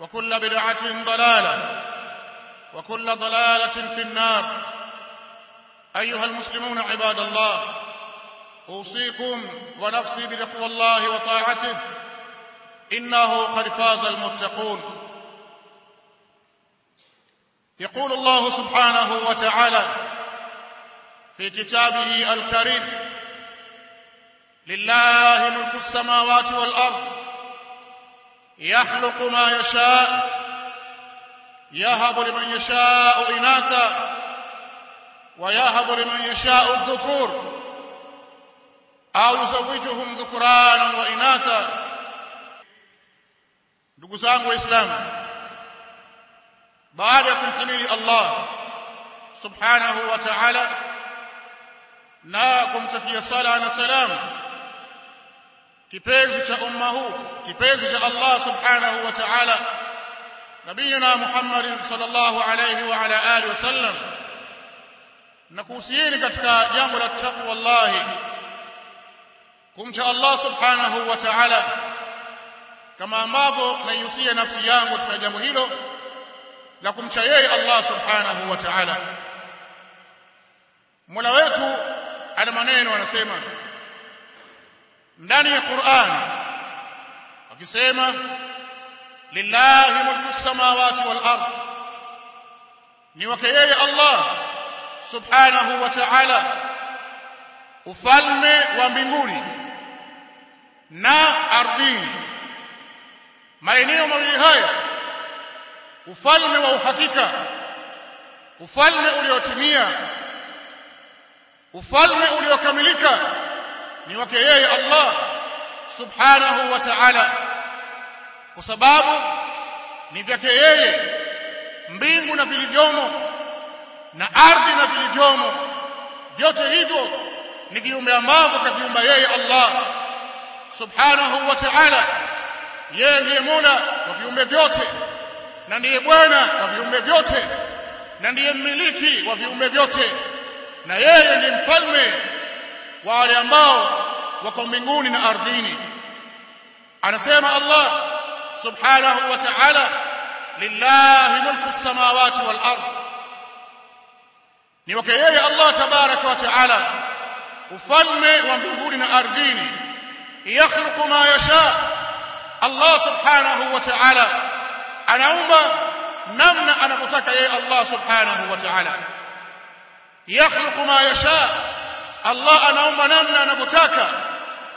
وكل بدعة ضلالة وكل ضلالة في النار. أيها المسلمون عباد الله أوصيكم ونفسي بتقوى الله وطاعته. إنه قد فاز المتقون. يقول الله سبحانه وتعالى في كتابه الكريم لله ملك السماوات والأرض يخلق ما يشاء يهب لمن يشاء إناثا ويهب لمن يشاء الذكور أو يزوجهم ذكرانا وإناثا. نقزان وإسلام بعد يكون كميل الله سبحانه وتعالى ناكم تفي صلاة سلام, سلام kipenzi cha umma huu kipenzi cha Allah subhanahu wa ta'ala nabiyina Muhammad sallallahu alayhi wa ala alihi wasallam na kuhusieni katika jambo la taqwa wallahi kumcha Allah subhanahu wa ta'ala kama ambavyo naihusia nafsi yangu katika jambo hilo la kumcha yeye Allah subhanahu wa ta'ala Mola wetu ana maneno anasema ndani ya Qur'an akisema lillahi mulku samawati wal ard. Ni wake yeye Allah subhanahu wa ta'ala ufalme wa mbinguni na ardhini. Maeneo mawili haya ufalme wa uhakika ufalme uliotimia ufalme uliokamilika ni wake yeye Allah subhanahu wa ta'ala. Kwa sababu ni vyake yeye. Mbingu na vilivyomo na ardhi na vilivyomo. Vyote hivyo ni viumbe ambavyo kaviumba yeye Allah subhanahu wa ta'ala. Yeye ndiye Mola wa viumbe vyote na ndiye Bwana wa viumbe vyote na ndiye mmiliki wa viumbe vyote. Na yeye ndiye mfalme wale ambao wako mbinguni na ardhini anasema Allah subhanahu wa ta'ala lillahi mulku samawati wal ard ni wake yeye Allah tabaraka wa ta'ala ufalme wa mbinguni na ardhini yakhluqu ma yasha Allah subhanahu wa ta'ala anaumba namna anapotaka yeye Allah subhanahu wa ta'ala yakhluqu ma yasha Allah anaumba namna anavyotaka.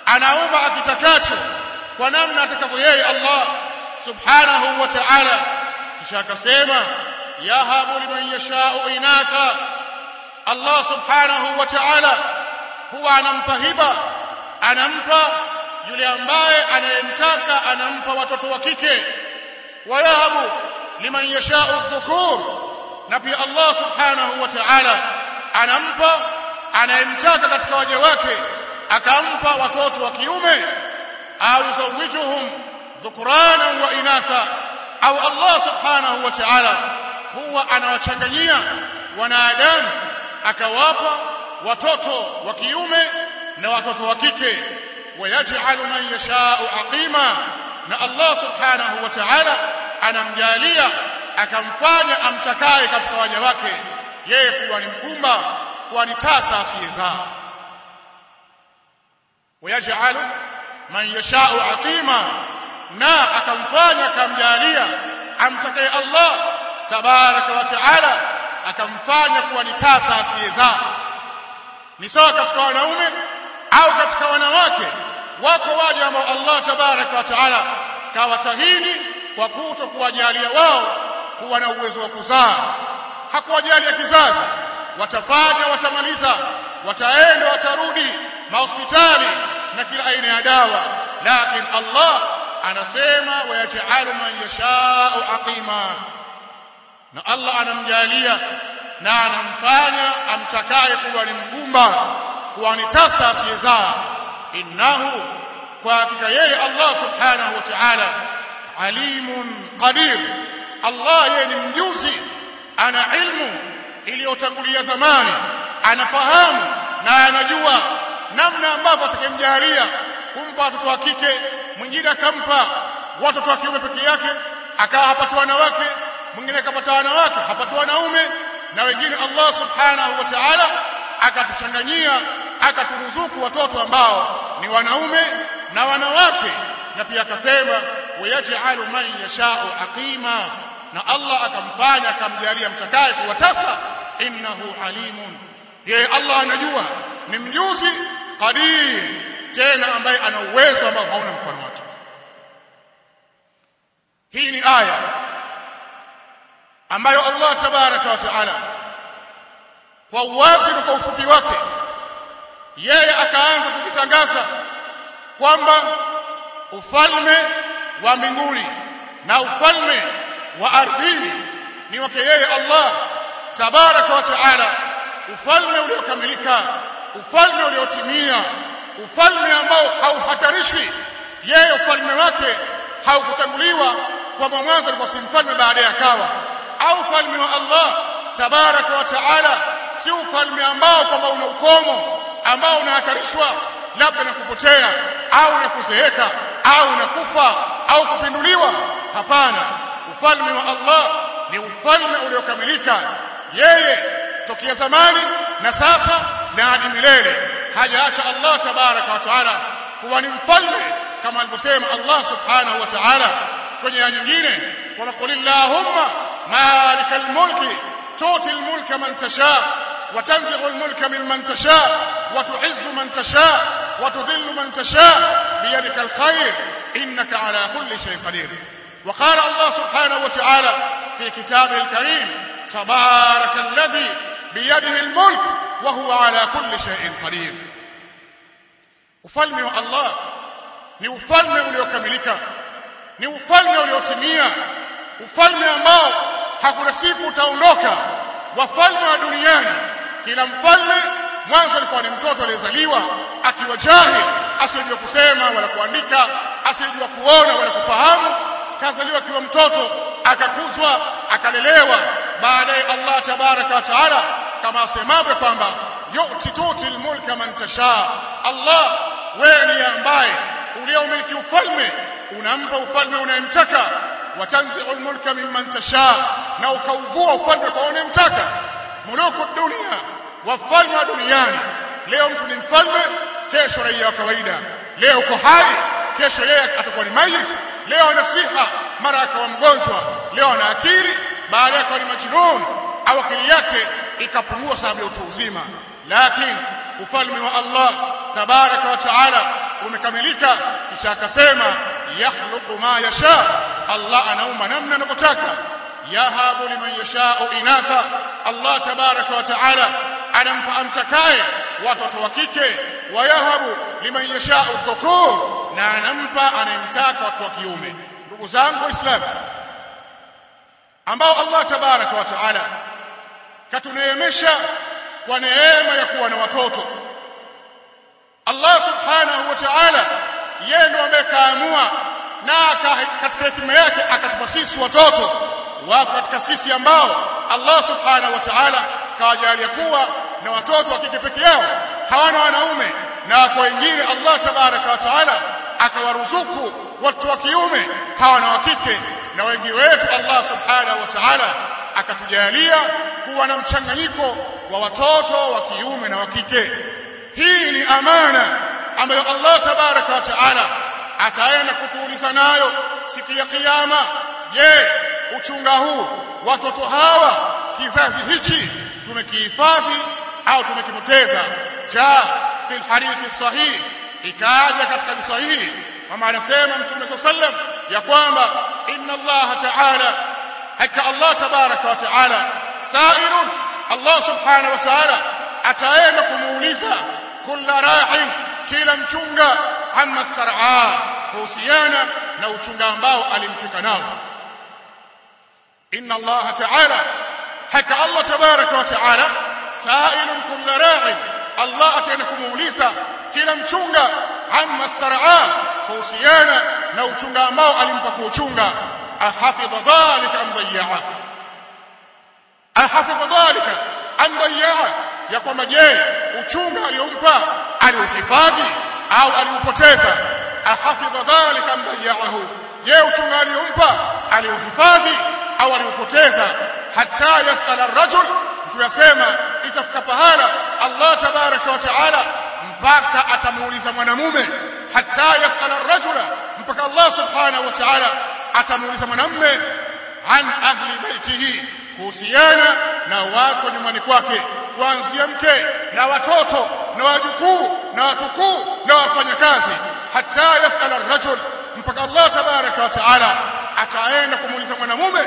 Anaumba akitakacho kwa namna atakavyo yeye Allah subhanahu wa ta'ala. Kisha akasema yahabu liman yasha'u inaka Allah subhanahu wa ta'ala huwa anampa hiba anampa yule ambaye anayemtaka anampa watoto wa kike. Wa yahabu liman yashau dhukur. Na pia Allah subhanahu wa ta'ala anampa anayemtaka katika waja wake akampa watoto wa kiume au yuzawijuhum dhukurana wa inatha au Allah subhanahu wa ta'ala huwa anawachanganyia wanadamu akawapa watoto wa kiume na watoto wa kike. Wayaj'alu man yasha'u aqima na Allah subhanahu wa ta'ala anamjalia akamfanya amtakaye katika waja wake. Yeye kuwa ni mgumba kuwa asiye zao. Wayaj'alu man yasha'u aqima na akamfanya akamjalia amtakaye Allah tabaraka wa taala akamfanya kuwa ni tasa asiyezaa ni sawa katika wanaume au katika wanawake? Wako waja ambao Allah tabaraka wa taala kawatahini kwa kuto kuwajalia wao kuwa na uwezo wa kuzaa. Hakuwajalia kizazi watafanya watamaliza wataenda watarudi mahospitali na kila aina ya dawa. Lakini Allah anasema wayaj'alu man yasha'u aqima. Na Allah anamjalia na anamfanya amtakaye kuwa ni mgumba kuwa ni tasa asiyezaa. Innahu kwa hakika yeye Allah subhanahu wa ta'ala alimun qadir. Allah yeye ni mjuzi ana ilmu iliyotangulia zamani anafahamu na anajua namna ambavyo atakemjalia kumpa watoto wa kike mwingine akampa watoto wa kiume peke yake akawa hapati wanawake mwingine akapata wanawake hapati wanaume na wengine Allah subhanahu wa ta'ala akatuchanganyia akaturuzuku watoto ambao ni wanaume na wanawake na pia akasema wayaj'alu man yasha'u aqima na Allah akamfanya akamjalia mtakaye kuwatasa innahu alimun. Yeye Allah anajua. Ni mjuzi qadir. Tena ambaye ana uwezo ambao hauna mfano wake. Hii ni aya ambayo Allah tabaraka wa taala kwa uwazi na kwa ufupi wake yeye akaanza kukitangaza kwamba ufalme wa mbinguni na ufalme wa ardhini ni wake yeye Allah tabaraka wa taala ufalme uliokamilika ufalme uliotimia ufalme ambao hauhatarishwi yeye ufalme wake haukutanguliwa kwamba mwanzo alikuwa si mfalme baadaye akawa. Au ufalme wa Allah tabaraka wa taala si ufalme ambao kwamba una ukomo ambao unahatarishwa labda na kupotea au na kuzeeka au na kufa au kupinduliwa. Hapana ufalme wa Allah ni ufalme uliokamilika. Yeye tokea zamani na sasa na hadi milele. Hajaacha Allah tabaraka wa taala kuwa ni mfalme kama alivyosema Allah subhanahu wa ta'ala kwenye aya nyingine. Wa qul illahumma malikal mulki tuti almulka man tasha mimman tasha wa tu'izzu man tasha wa tudhillu man tasha biyadika alkhair innaka ala kulli shay'in qadir وقال الله سبحانه وتعالى في كتابه الكريم تبارك الذي بيده الملك وهو على كل شيء قدير ufalme wa Allah ni ufalme uliokamilika ni ufalme uliotimia ufalme ambao hakuna siku utaondoka wafalme wa duniani kila mfalme mwanzo alikuwa ni mtoto aliyezaliwa akiwa jahil asiyejua kusema wala kuandika asiyejua kuona wala kufahamu kazaliwa akiwa mtoto akakuzwa akalelewa. Baadaye Allah tabaraka wa taala kama asemavyo kwamba yu'ti tutil mulka man tasha. Allah wewe ndiye ambaye uliomiliki ufalme unampa ufalme unayemtaka. Watanzi'u almulka mimman tasha na ukauvua ufalme kwa unayemtaka. Muluku dunia wafalme wa duniani. Leo mtu ni mfalme kesho raia wa kawaida. Leo uko hai kesho yeye atakuwa ni maiti. Leo ana siha mara akawa mgonjwa. Leo ana akili baadaye akawa ni majnun au akili yake ikapungua sababu ya utu uzima. Lakini ufalme wa Allah tabaraka wa taala umekamilika. Kisha akasema yakhluqu ma yasha. Allah anaumba namna anavyotaka. Yahabu liman yashau inatha. Allah tabaraka wa taala anampa amtakaye watoto wa kike. Wayahabu liman yashau dhukur na anampa anayemtaka watoto wa kiume. Ndugu zangu waislamu ambao Allah tabaraka wa taala katuneemesha kwa neema ya kuwa na watoto. Allah subhanahu wa ta'ala yeye ndo ambaye kaamua na katika hekima yake akatupa sisi watoto. Wako katika sisi ambao Allah subhanahu wa ta'ala kawajalia kuwa na watoto wa kike peke yao. Hawana wanaume na kwa wengine Allah tabaraka wa taala akawaruzuku watu wa kiume hawa na wa kike na wengi wetu Allah subhanahu wa ta'ala akatujalia kuwa na mchanganyiko wa watoto wa kiume na wa kike. Hii ni amana ambayo Allah tabaraka wa taala ataenda kutuuliza nayo siku ya kiyama. Je uchunga huu watoto hawa kizazi hichi tumekihifadhi au tumekipoteza? Ja fil hadithi sahih ikaja katika sahihi kama anasema mtume sallam ya kwamba inna Allah ta'ala hakika Allah tabaraka wa ta'ala sa'ilun Allah subhanahu wa ta'ala ataenda kumuuliza kila ra'in kila mchunga amma sar'a kuhusiana na uchunga ambao alimchunga nao. Inna Allah ta'ala hakka Allah tabaraka wa ta'ala sa'ilun kulla ra'in Allah ataenda kumuuliza kila mchunga amma sar'a kuhusiana na uchunga ambao alimpa kuuchunga ahafidha dhalika am dayaa ahafidha dhalika am dayaa ya kwamba je uchunga aliompa aliuhifadhi au aliupoteza? Ahafidha dhalika am dayaahu je uchunga aliyompa aliuhifadhi au aliupoteza? Hata yasala ar-rajul mtu yasema itafika pahala Allah tabaraka wa taala mpaka atamuuliza mwanamume hata yasala ar-rajula mpaka Allah subhanahu wa taala atamuuliza mwanamume an ahli baitihi kuhusiana na watu wa nyumbani kwake kuanzia mke na watoto na wajukuu na watukuu na wafanyakazi hata yasala ar-rajul mpaka Allah tabaraka wa taala ataenda kumuuliza mwanamume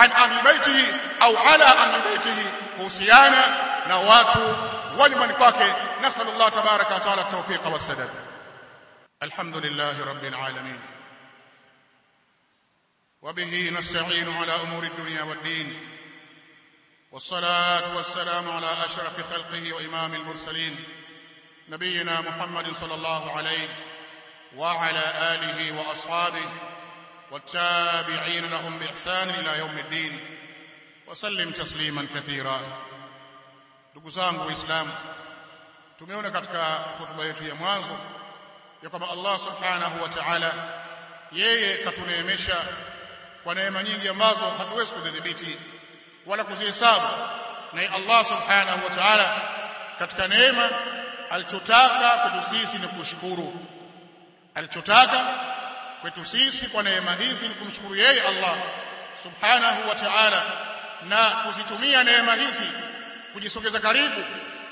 an ahli baitihi au ala ahli baitihi kuhusiana na watu wa nyumbani kwake nasal Allah tabaraka wa taala tawfiq wa sadad alhamdulillah rabbil alamin وبه نستعين على أمور الدنيا والدين. والصلاة والسلام على أشرف خلقه وإمام المرسلين. نبينا محمد صلى الله عليه وعلى آله وأصحابه والتابعين لهم بإحسان إلى يوم الدين. wasallim tasliman kathira. Ndugu zangu waislamu tumeona katika hotuba yetu ya mwanzo ya kwamba Allah subhanahu wa ta'ala yeye katuneemesha kwa neema nyingi ambazo hatuwezi kuzidhibiti wala kuzihesabu. Naye Allah subhanahu wa ta'ala katika neema alichotaka kwetu sisi ni kushukuru alichotaka kwetu sisi kwa neema hizi ni kumshukuru yeye Allah subhanahu wa ta'ala na kuzitumia neema hizi kujisogeza karibu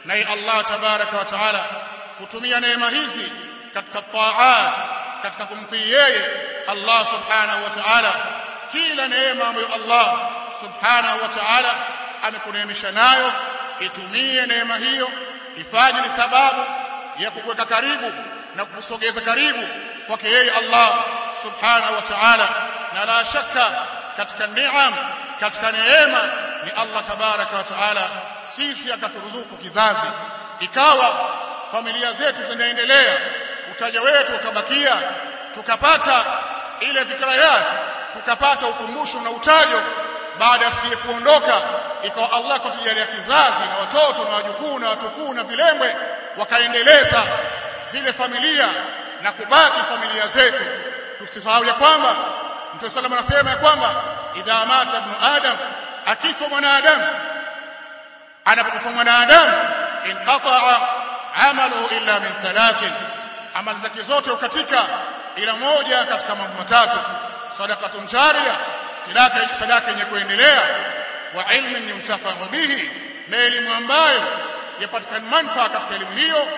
naye Allah tabaraka wa taala kutumia neema hizi katika taat katika kumtii yeye Allah subhanahu wa ta'ala. Kila neema ambayo Allah subhanahu wa ta'ala amekuneemesha nayo itumie neema hiyo ifanye ni sababu ya kukuweka karibu na kukusogeza karibu kwake yeye Allah subhanahu wa ta'ala. Na la shaka katika neema katika neema ni Allah tabaraka wa taala sisi akaturuzuku kizazi. Ikawa familia zetu zinaendelea utaja wetu ukabakia tukapata ile dhikrayat tukapata ukumbusho na utajo. Baada ya kuondoka ikawa Allah kutujalia kizazi na watoto na wajukuu na watukuu na vilembwe wakaendeleza zile familia na kubaki familia zetu. Tusisahau ya kwamba Mtume sallallahu anasema ya kwamba idha mata ibn adam akifa mwanadamu anapokufa mwanadamu inqata'a amaluhu illa min thalathin amali zake zote ukatika ila moja katika mambo matatu sadaqatun jariya sadaka sadaka yenye kuendelea wa ilmin yuntafau bihi na elimu ambayo yapatikana manufaa katika elimu hiyo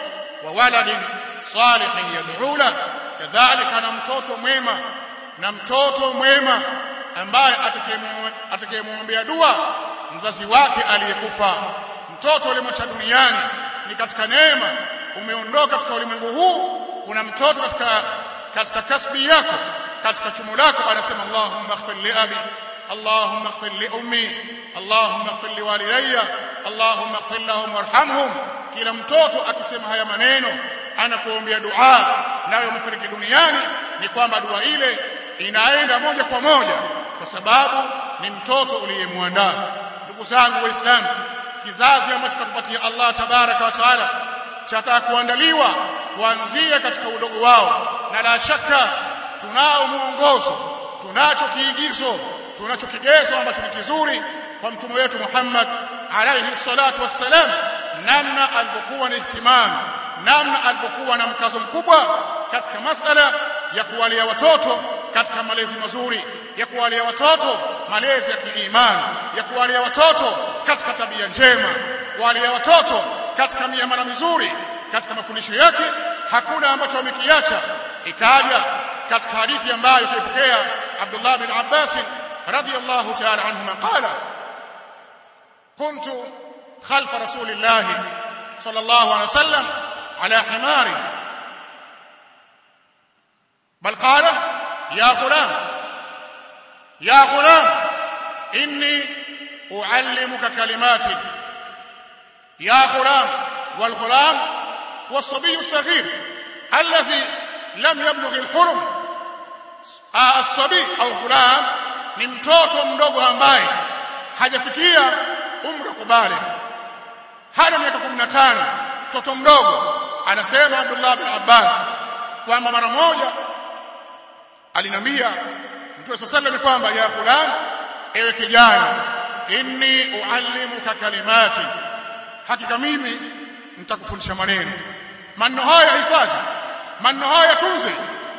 wa waladin salihin yad'u la kadhalika na mtoto mwema na mtoto mwema ambaye atakayemwombea dua mzazi wake aliyekufa. Mtoto aliyemwacha duniani ni katika neema umeondoka katika ulimwengu huu kuna mtoto katika katika kasbi yako katika chumo lako anasema Allahumma ighfir li abi Allahumma ighfir li ummi Allahumma ighfir li walidayya Allahumma ighfir lahum warhamhum. Kila mtoto akisema haya maneno anakuombea dua nayo umefariki duniani ni kwamba dua ile inaenda moja kwa moja kwa sababu ni mtoto uliyemwandaa. Ndugu zangu waislamu kizazi ambacho katupatia Allah tabaraka wa taala chataka kuandaliwa kuanzia katika udogo wao. Na la shaka tunao muongozo tunacho kiigizo tunacho kigezo ambacho ni kizuri kwa mtume wetu Muhammad alayhi salatu wassalam namna alipokuwa na ihtimam namna alipokuwa na mkazo mkubwa katika masala ya kuwalia watoto katika malezi mazuri ya kuwalia watoto malezi ya kiimani ya kuwalia watoto katika tabia njema kuwalia watoto katika miamala mizuri katika mafundisho yake hakuna ambacho amekiacha ikaja katika hadithi ambayo kaipokea Abdullah bin Abbas radiyallahu ta'ala anhuma qala كنت خلف رسول الله صلى الله عليه وسلم على حمار بل قال يا غلام يا غلام إني أعلمك كلمات يا غلام والغلام هو الصبي الصغير الذي لم يبلغ الحرم آه الصبي أو غلام ni mtoto mdogo ambaye hajafikia umri kubaligh hana miaka 15 mtoto mdogo anasema Abdullah bin Abbas kwamba mara moja alinambia Mtume sallallahu kwamba ya fulan ewe kijana inni uallimuka kalimati hakika mimi nitakufundisha maneno. Maneno haya hifadhi maneno haya tunze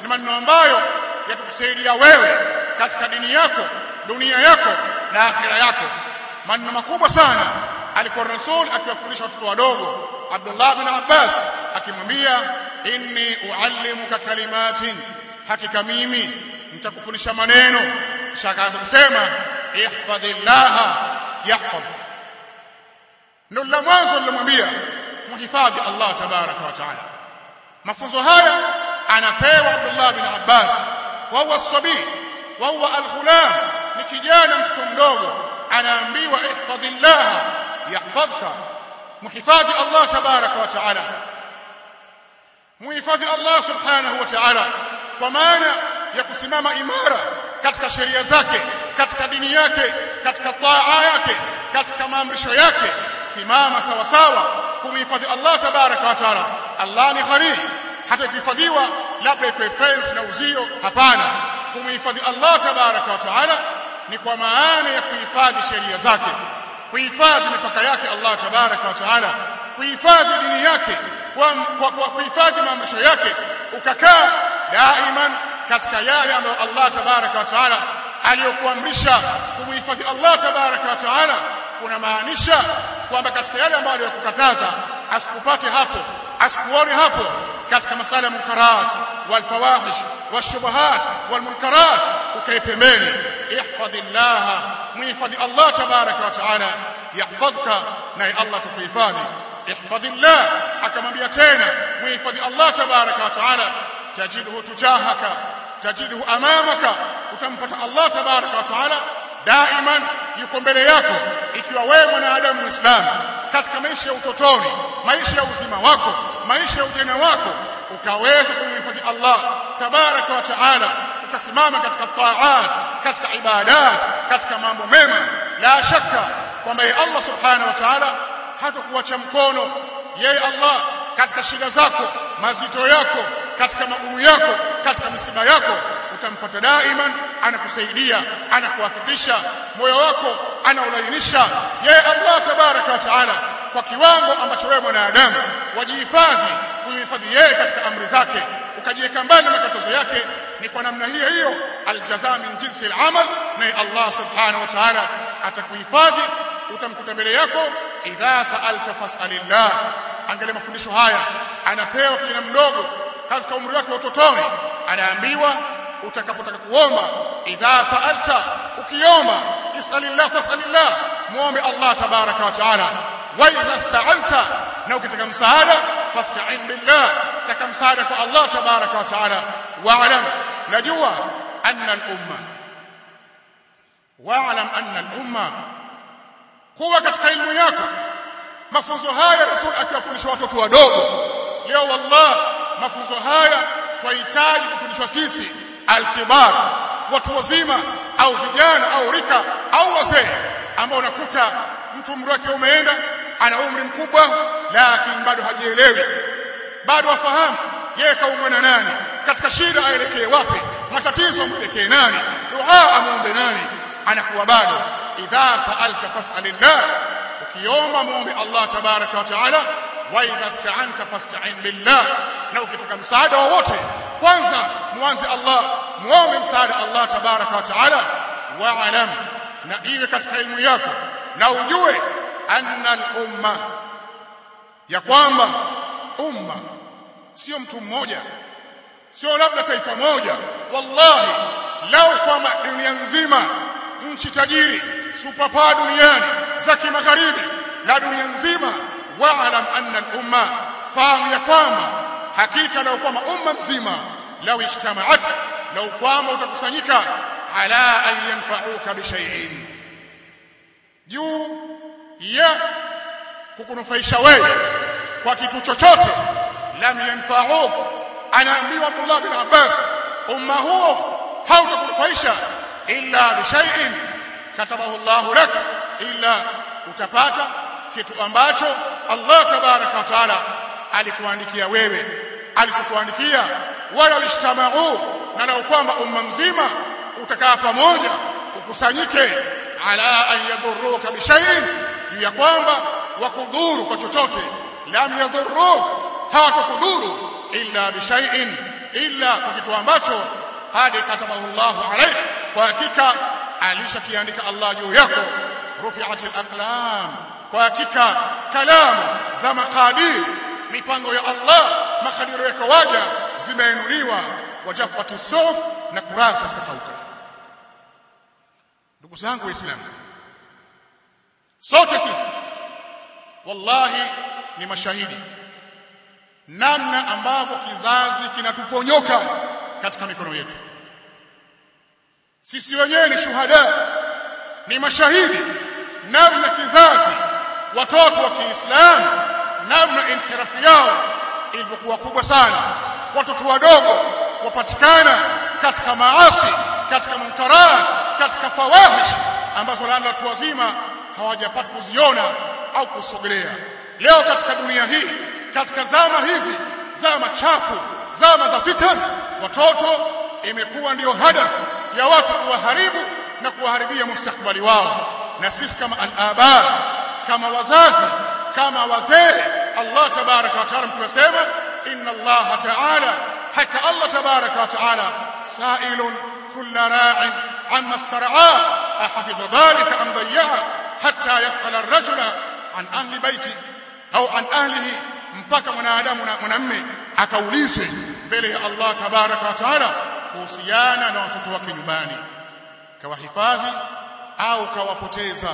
ni maneno ambayo yatakusaidia wewe katika dini yako dunia yako na akhira yako. Maneno makubwa sana alikuwa rasul akiwafundisha watoto wadogo. Abdullah bin Abbas akimwambia inni uallimuka kalimatin hakika mimi nitakufundisha maneno. Kisha akaanza kusema ihfadhillaha yahfadhuk. Ndio la mwanzo nilimwambia muhifadhi Allah tabaraka wa taala. Mafunzo haya anapewa Abdullah bin Abbas. Wa huwa sabi wa huwa ni kijana mtoto mdogo. Anaambiwa ihfadhillah yahfadhka muhifadhi Allah tabaraka wa taala muhifadhi Allah subhanahu wa ta'ala kwa maana ya kusimama imara katika sheria zake katika dini yake katika taa yake katika maamrisho yake simama sawa sawa kumhifadhi Allah tabaraka wa taala Allah ni ghani hata kuhifadhiwa labda ikuwe fence na uzio hapana kumhifadhi Allah tabaraka wa taala ni kwa maana ya kuhifadhi sheria zake kuhifadhi mipaka yake Allah tabaraka wa taala kuhifadhi dini yake kwa, kuhifadhi maamrisho yake ukakaa daiman katika yale ambayo Allah tabaraka wa taala aliyokuamrisha kumhifadhi Allah tabaraka wa taala kuna maanisha kwamba katika yale ambayo aliyokukataza asikupate hapo أسكوري هابو كاتك مسالة منكرات والفواهش والشبهات والمنكرات. وكيف من احفظ الله ويحفظ الله تبارك وتعالى. يحفظك. ناي الله تقيفاني. احفظ الله. حكما بيتين ويحفظ الله تبارك وتعالى. تجده تجاهك. تجده أمامك. وتنبت الله تبارك وتعالى. Daiman yuko mbele yako ikiwa wewe mwanadamu muislamu katika maisha ya utotoni maisha ya uzima wako maisha ya ujana wako ukaweza kumhifadhi Allah tabaraka wa taala ukasimama katika taat katika ibadat katika mambo mema. La shaka kwamba yeye Allah subhanahu wa ta'ala hatakuacha mkono. Yeye Allah katika shida zako mazito yako katika magumu yako katika misiba yako utampata daiman anakusaidia anakuwafikisha moyo wako anaulainisha. Yeye Allah tabaraka wa taala kwa kiwango ambacho wewe mwanadamu wajihifadhi kuhifadhi yeye katika amri zake ukajiweka mbali na makatazo yake ni kwa namna hiyo hiyo aljaza min jinsi al-amal na Allah subhanahu wa ta'ala atakuhifadhi utamkuta mbele yako idha sa'alta fas'alillah. Angalia mafundisho haya anapewa kijana mdogo katika umri wake wa utotoni anaambiwa utakapotaka kuomba idha sa'alta ukiomba isalillah fasalillah muombe Allah tabaraka wa taala wa idha sta'anta na ukitaka msaada fasta'in billah taka msaada kwa Allah tabaraka wa taala wa'lam najua anna al-umma wa'lam anna al-umma kuwa katika elimu yako mafunzo haya rasul akiwafundisha watoto wadogo leo wallah mafunzo haya twahitaji kufundishwa sisi alkibar watu wazima au vijana au rika au wazee ambao unakuta mtu umri wake umeenda ana umri mkubwa lakini bado hajielewi. Bado hafahamu yeye kaumwa na nani katika shida aelekee wapi matatizo amwelekee nani dua amwombe nani anakuwa bado. Idha sa'alta fas'alillah ukiomba muombe Allah tabaraka wa taala wa idha sta'anta fasta'in billah na ukitaka msaada wowote kwanza muanze Allah muombe msaada Allah tabaraka wa taala wa'lam na iwe katika elimu yako na ujue anna al-umma ya kwamba umma sio mtu mmoja sio labda taifa moja. Wallahi lau kwamba dunia nzima nchi tajiri supapaa duniani za kimagharibi na dunia nzima wa'lam anna al-umma fahamu ya kwamba hakika lau kwamba umma mzima. Lau ijtama'at lau kwamba utakusanyika ala an yanfa'uka bishai'in juu ya kukunufaisha wewe kwa kitu chochote lam yanfa'uk anaambiwa Abdullah bin Abbas umma huo hautakunufaisha illa bishai'in katabahu Allah lak illa utapata kitu ambacho Allah tabaraka wa alikuandikia wewe. Alichokuandikia wala ishtamau na lau kwamba umma mzima utakaa pamoja ukusanyike ala an yadhurruka bishaiin juu ya kwamba wakudhuru kwa chochote. Lam yadhurruk hawatakudhuru illa bishaiin illa kwa kitu ambacho hadi katabahu Allahu alayk kwa hakika alishakiandika Allah juu yako. Rufi'at al-aqlam kwa hakika kalamu za maqadir mipango ya Allah makadiro yake waja zimeinuliwa wajafati sof na kurasa zikakauka ndugu zangu waislamu sote sisi wallahi ni mashahidi namna ambavyo kizazi kinatuponyoka katika mikono yetu. Sisi wenyewe ni shuhada ni mashahidi namna kizazi watoto wa Kiislamu namna inhirafu yao ilivyokuwa kubwa sana. Watoto wadogo wapatikana katika maasi katika munkarat katika fawahish ambazo labda watu wazima hawajapata kuziona au kusogelea. Leo katika dunia hii katika zama hizi zama chafu zama za fitan watoto imekuwa ndiyo hadafu ya watu kuwaharibu na kuwaharibia mustakbali wao. Na sisi kama al-aba kama wazazi kama wazee. Allah tabaraka wa taala mtumesema inna Allah taala haka Allah tabaraka wa taala sa'ilun kull ra'in amma istar'a ahafidha dhalika am dayya'a hatta yas'ala ar-rajula an ahli baiti au an ahlihi mpaka mwanadamu na mwanamume akaulizwe mbele ya Allah tabaraka wa taala kuhusiana na watoto wake nyumbani. Kawahifadhi au kawapoteza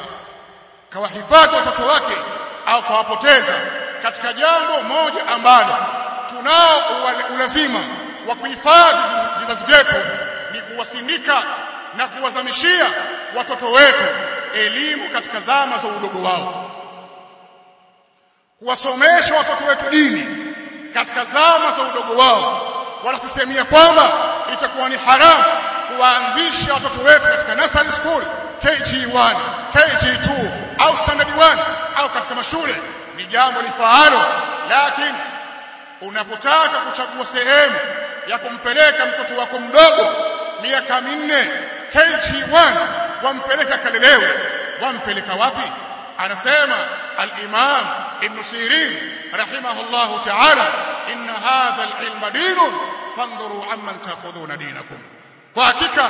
kawahifadhi watoto wake au kawapoteza katika jambo moja ambalo tunao ulazima wa kuhifadhi vizazi vyetu ni kuwasindika na kuwazamishia watoto wetu elimu katika zama za udogo wao. Kuwasomesha watoto wetu dini katika zama za udogo wao wala sisemia kwamba itakuwa ni haramu kuwaanzisha watoto wetu katika nursery school KG1 KG2 au standard 1 au katika mashule ni jambo lifaalo. Lakini unapotaka kuchagua sehemu ya kumpeleka mtoto wako mdogo miaka minne KG1 wampeleka kalelewe. Wampeleka wapi? Anasema al-Imam Ibn Sirin rahimahullahu ta'ala inna hadha al-ilma dinun fandhuru amman ta'khudhuna dinakum. Kwa hakika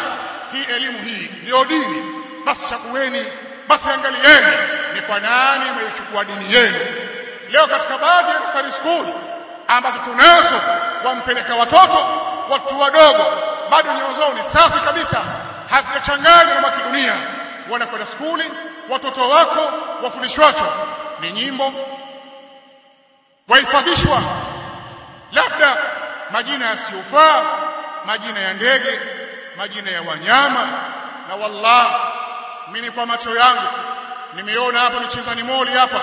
hii elimu hii ndio dini basi chagueni basi angalieni ni kwa nani mmeichukua dini yenu. Leo katika baadhi ya nursery school ambazo tunazo wampeleka watoto watu wadogo bado nyoyo zao ni safi kabisa hazijachanganywa na kidunia. Wanakwenda skuli watoto wako wafundishwacho ni nyimbo wahifadhishwa labda majina yasiyofaa majina ya ndege majina ya wanyama na wallahi mimi kwa macho yangu. Nimeona hapa michezani moli hapa.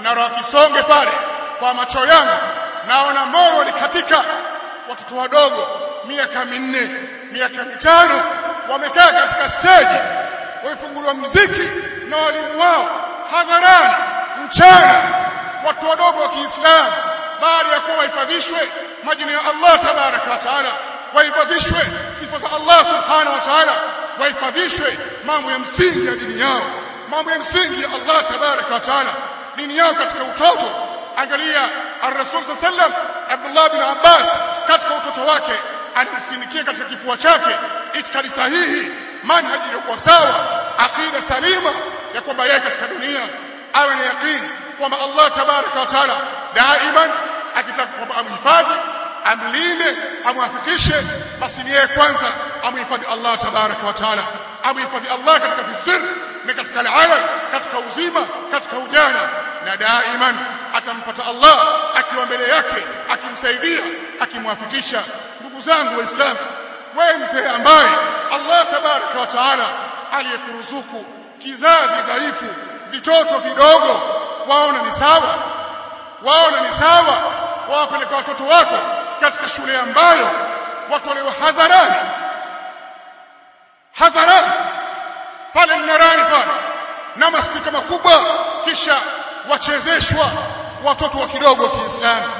Mnara kisonge pale. Kwa macho yangu naona moyo likatika watoto wadogo. Miaka minne miaka mitano wamekaa katika stage waifunguliwa mziki na walimu wao. Hadharani mchana watu wadogo wa Kiislamu baada ya kuwa wahifadhishwe majina ya Allah tabaraka wa taala wahifadhishwe sifa za Allah subhanahu wa taala wahifadhishwe mambo ya msingi ya dini yao mambo ya msingi ya Allah tabaraka wa taala. Dini yao katika utoto. Angalia ar-rasul sallam Abdullah bin Abbas katika utoto wake alimsindikia katika kifua chake. Itikadi sahihi manhaji iliyokuwa sawa aqida salima ya kwamba yeye katika dunia awe na yaqini kwamba Allah tabaraka wa taala daiman akitaka kwamba amhifadhi amlinde amwafikishe basi ni yeye kwanza amhifadhi Allah tabaraka wa taala. Amhifadhi Allah katika fisir na katika alalam katika uzima katika ujana. Na daiman atampata Allah akiwa mbele yake akimsaidia akimwafikisha. Ndugu zangu waislamu wewe mzee ambaye Allah tabaraka wa taala aliyekuruzuku kizazi dhaifu vitoto vidogo waona ni sawa? Waona ni sawa? Wawapeleka watoto wako katika shule ambayo watolewa hadharani. Hadharani. Pale mnarani pale. Na maspika makubwa kisha wachezeshwa watoto wa kidogo wa Kiislamu.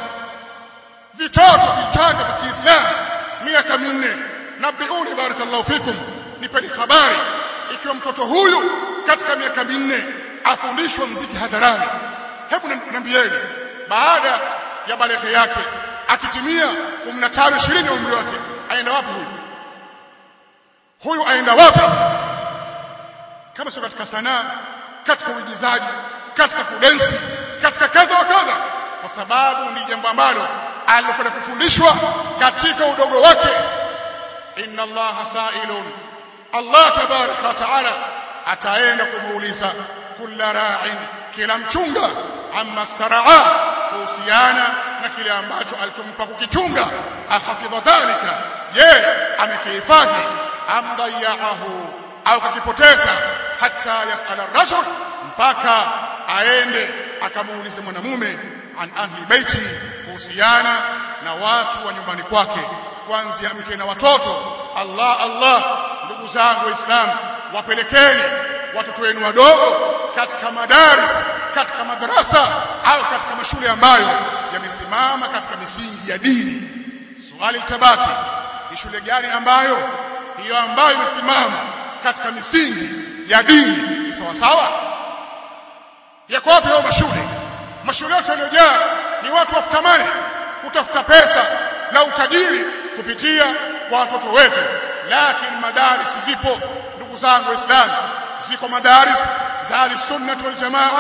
Vitoto vichanga vya Kiislamu miaka minne. Nabiuni barakallahu fikum nipeni habari. Ikiwa mtoto huyu katika miaka minne afundishwa mziki hadharani hebu niambieni baada ya balehe yake akitimia 15 20 umri wake aenda wapi huyu? Huyu aenda wapi? Kama sio katika sanaa katika uigizaji katika kudensi katika kadha wa kadha kwa sababu ni jambo ambalo alikwenda kufundishwa katika udogo wake. Inna allaha sa'ilun. Allah tabaraka wa taala ataenda kumuuliza kula ra'in kila mchunga amma staraa kuhusiana na kile ambacho alichompa kukichunga. Ahafidha dhalika je amekihifadhi? Am dayahu au kakipoteza? Hata yasala rajul mpaka aende akamuulize mwanamume an ahli baiti kuhusiana na watu wa nyumbani kwake kuanzia mke na watoto. Allah Allah ndugu zangu waislamu wapelekeni watoto wenu wadogo katika madaris katika madarasa au katika mashule ambayo yamesimama katika misingi ya dini. Swali litabaki ni shule gani ambayo hiyo ambayo imesimama katika misingi ya dini ni sawa sawa yako wapi hayo mashule? Mashule yote yaliyojaa ni watu wafutamane kutafuta pesa na utajiri kupitia kwa watoto wetu. Lakini madaris zipo ndugu zangu waislamu ziko madaris za ahlusunnah wal jamaa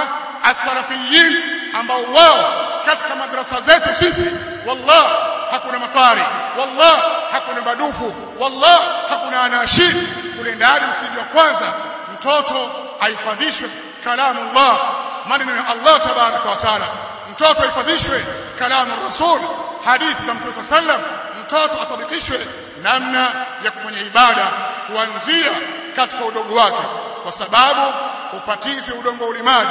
ambao wao katika madrasa zetu sisi wallah hakuna matari wallah hakuna madufu wallah hakuna anashid kule ndani msingi wa kwanza mtoto ahifadhishwe kalamu Allah maneno ya Allah tabaraka wa taala. Mtoto ahifadhishwe kalamu rasul hadithi za mtume sallam. Mtoto atabikishwe namna ya kufanya ibada kuanzia katika udogo wake kwa sababu upatizwe udongo ulimaji.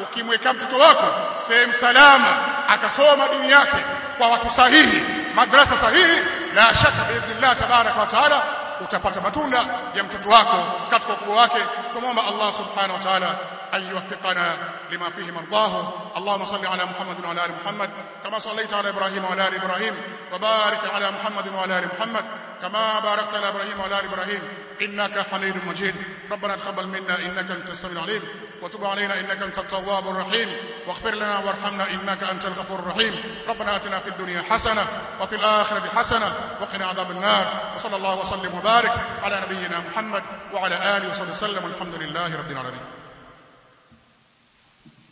Ukimweka mtoto wako sehemu salama akasoma dini yake kwa watu sahihi madrasa sahihi la shaka biidhnillah tabaraka wa taala utapata matunda ya mtoto wako. Katika ukubwa wake tumwomba Allah subhanahu wa ta'ala أن يوفقنا لما فيه مرضاه. اللهم صل على محمد وعلى آل محمد كما صليت على إبراهيم وعلى آل إبراهيم وبارك على محمد وعلى آل محمد كما باركت على إبراهيم وعلى آل إبراهيم. إنك حميد مجيد. ربنا تقبل منا إنك أنت السميع العليم وتب علينا إنك أنت التواب الرحيم واغفر لنا وارحمنا إنك أنت الغفور الرحيم. ربنا آتنا في الدنيا حسنة وفي الآخرة حسنة وقنا عذاب النار. وصلى الله وسلم وبارك على نبينا محمد وعلى آله وصحبه وسلم والحمد لله رب العالمين.